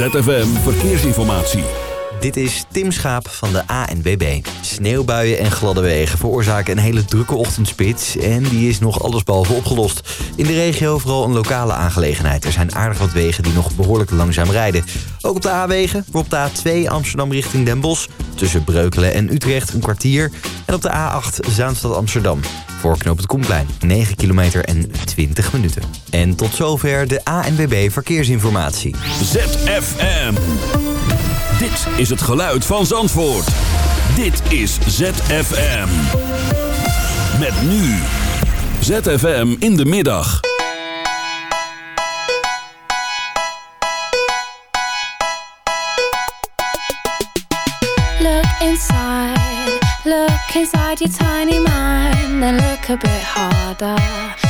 ZFM Verkeersinformatie. Dit is Tim Schaap van de ANWB. Sneeuwbuien en gladde wegen veroorzaken een hele drukke ochtendspits... en die is nog allesbehalve opgelost. In de regio vooral een lokale aangelegenheid. Er zijn aardig wat wegen die nog behoorlijk langzaam rijden. Ook op de A-wegen, op de A2 Amsterdam richting Den Bosch... tussen Breukelen en Utrecht een kwartier... en op de A8 Zaanstad Amsterdam. Voor knoop het Koenplein, 9 kilometer en 20 minuten. En tot zover de ANWB Verkeersinformatie. ZFM. Dit is het geluid van Zandvoort. Dit is ZFM. Met nu. ZFM in de middag. Look inside, look inside your tiny mind, then look a bit harder.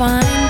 Find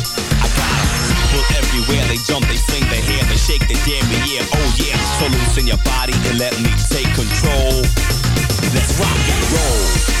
Everywhere, they jump, they sing, they hair, they shake, they damn yeah, oh yeah. So loosen your body and let me take control. Let's rock and roll.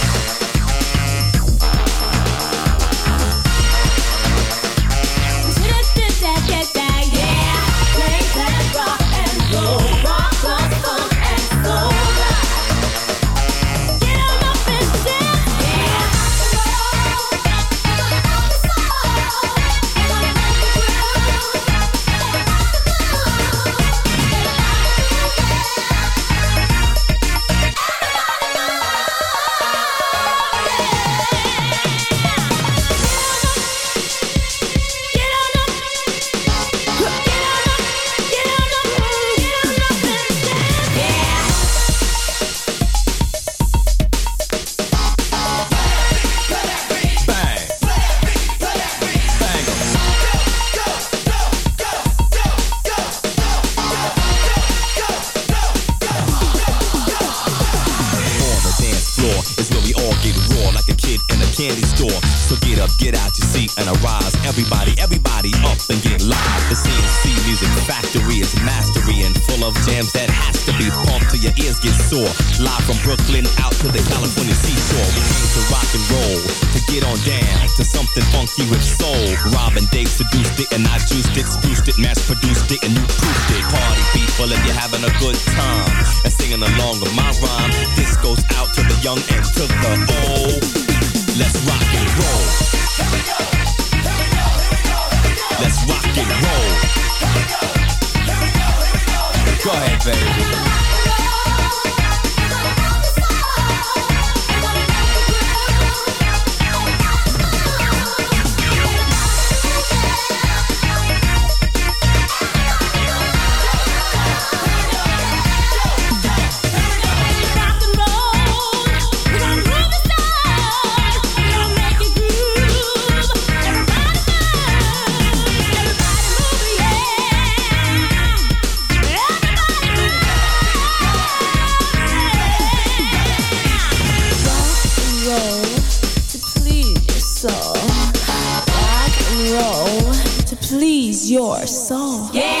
your soul. Yeah.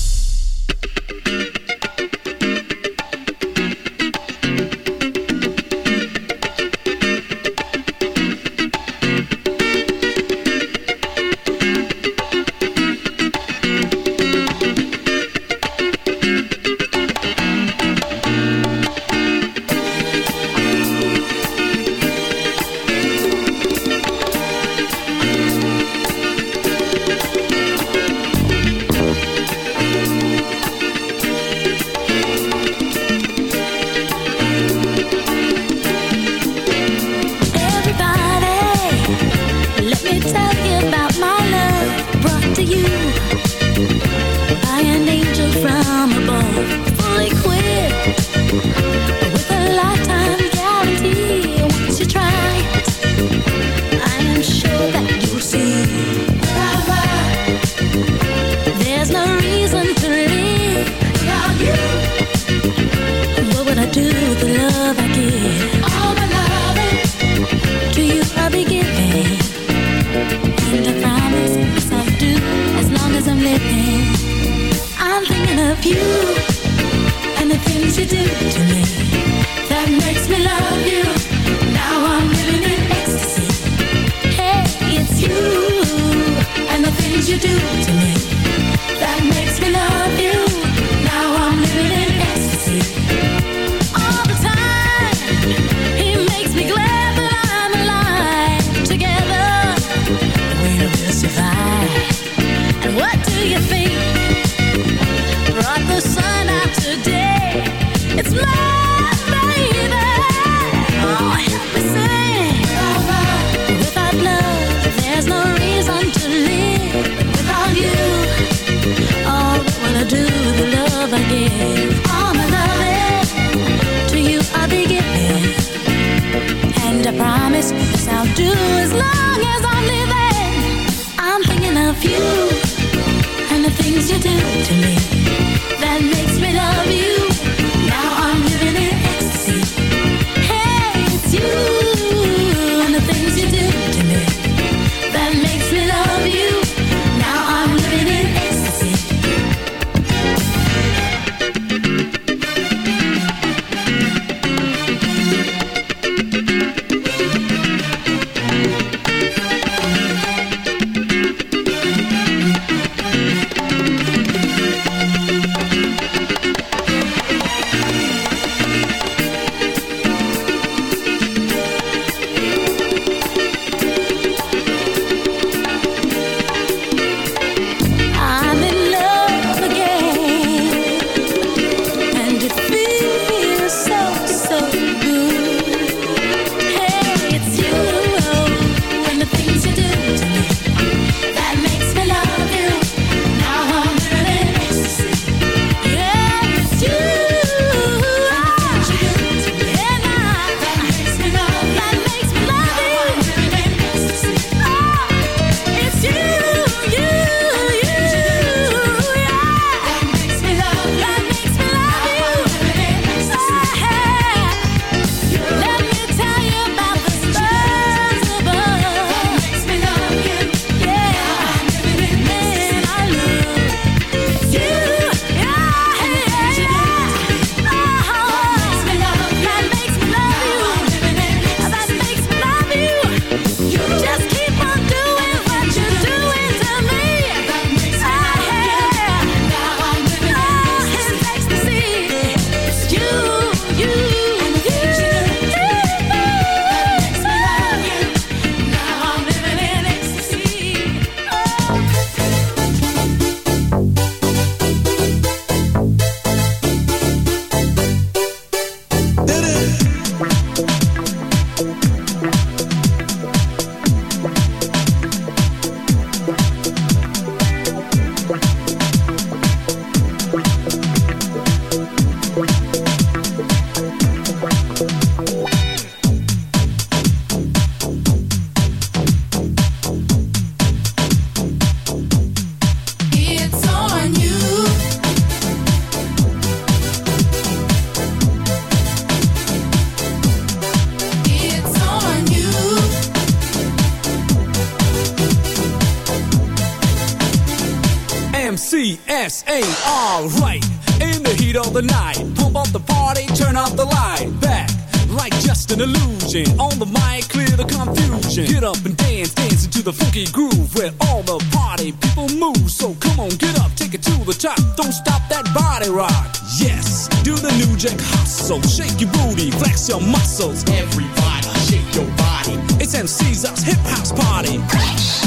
Party.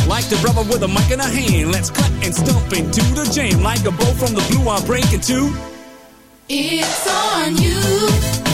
Like the brother with a mic in a hand, let's cut and stomp into the jam. Like a bow from the blue, I'm breaking two. It's on you.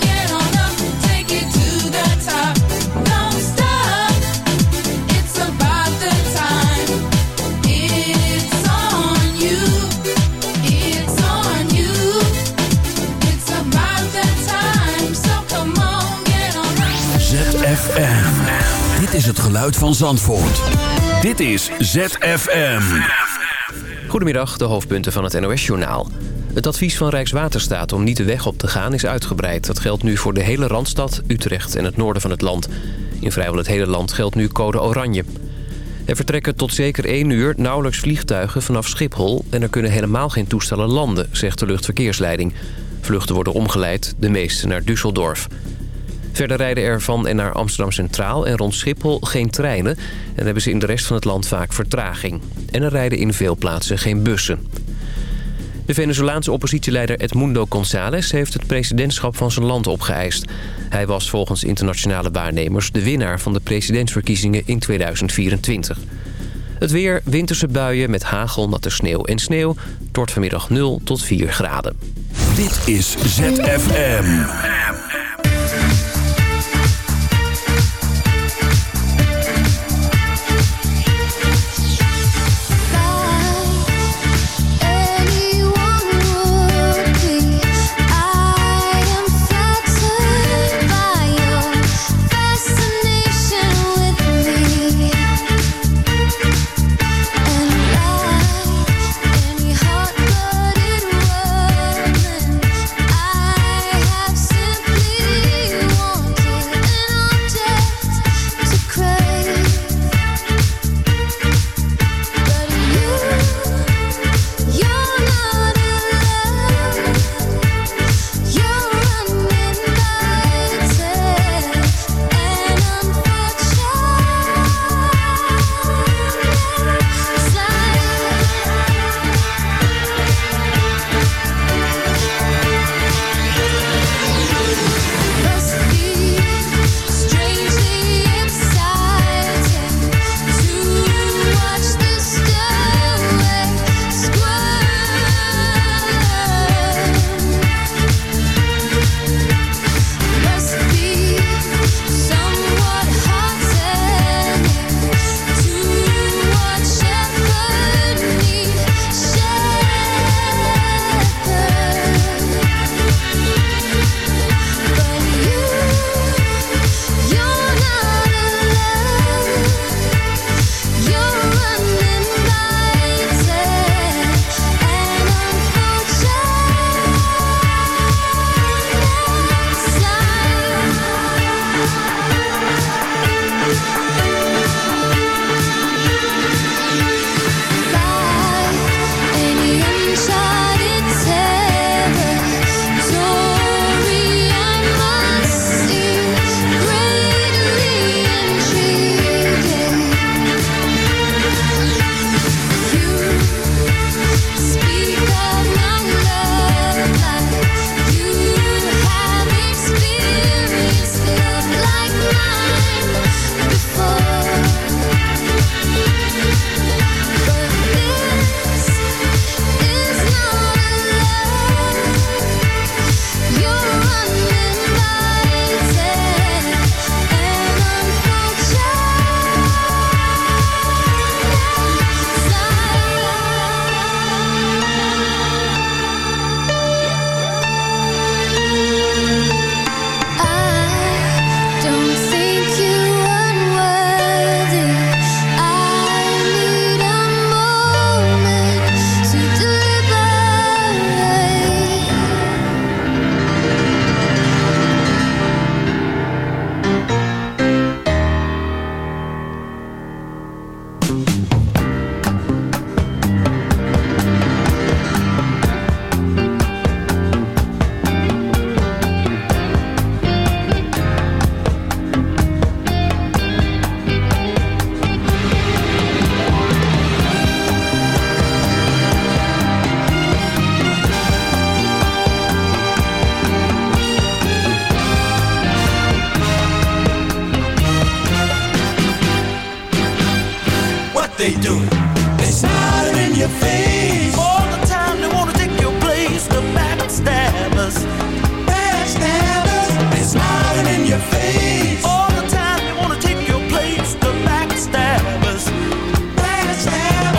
is het geluid van Zandvoort. Dit is ZFM. Goedemiddag, de hoofdpunten van het NOS-journaal. Het advies van Rijkswaterstaat om niet de weg op te gaan is uitgebreid. Dat geldt nu voor de hele Randstad, Utrecht en het noorden van het land. In vrijwel het hele land geldt nu code oranje. Er vertrekken tot zeker één uur nauwelijks vliegtuigen vanaf Schiphol... en er kunnen helemaal geen toestellen landen, zegt de luchtverkeersleiding. Vluchten worden omgeleid, de meeste naar Düsseldorf. Verder rijden er van en naar Amsterdam Centraal en rond Schiphol geen treinen... en hebben ze in de rest van het land vaak vertraging. En er rijden in veel plaatsen geen bussen. De Venezolaanse oppositieleider Edmundo González heeft het presidentschap van zijn land opgeëist. Hij was volgens internationale waarnemers de winnaar van de presidentsverkiezingen in 2024. Het weer, winterse buien met hagel, natte sneeuw en sneeuw... Het wordt vanmiddag 0 tot 4 graden. Dit is ZFM.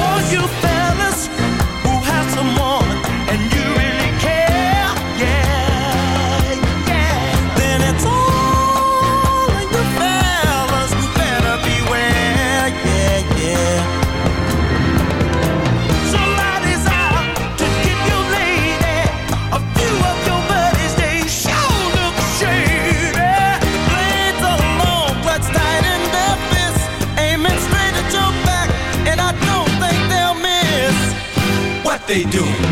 Oh, you fellas they do.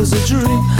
was a dream.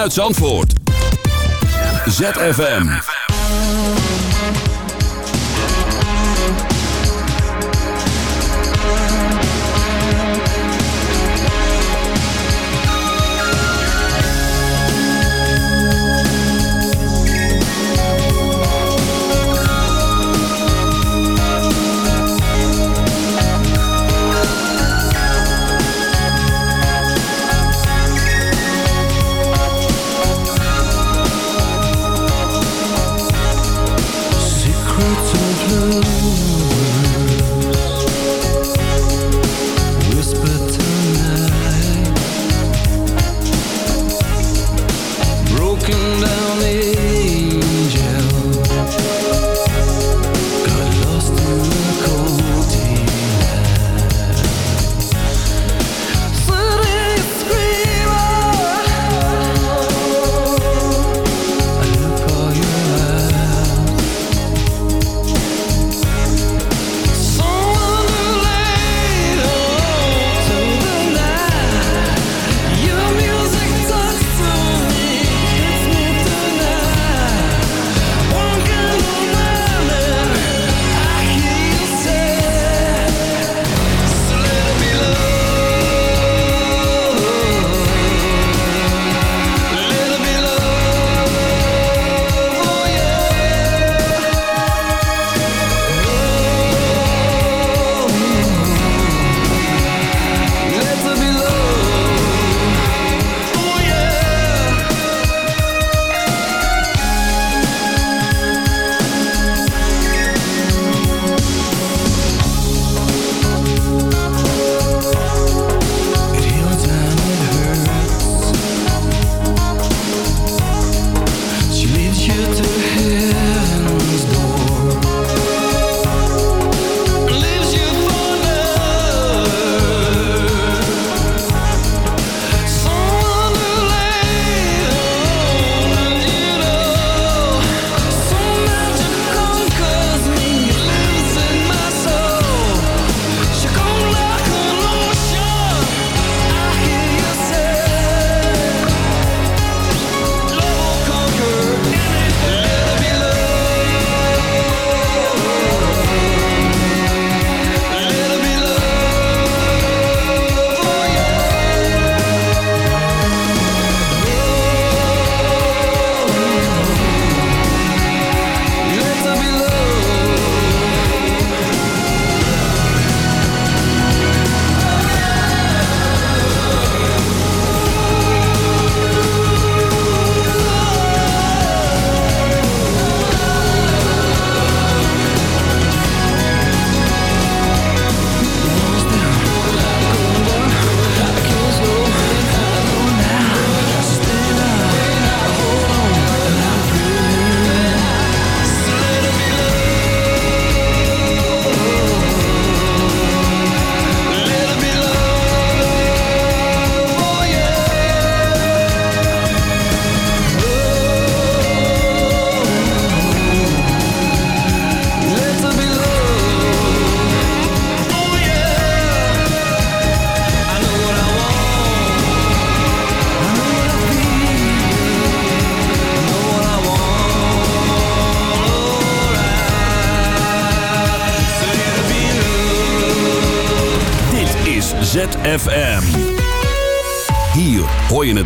Vanuit Zandvoort. ZFM.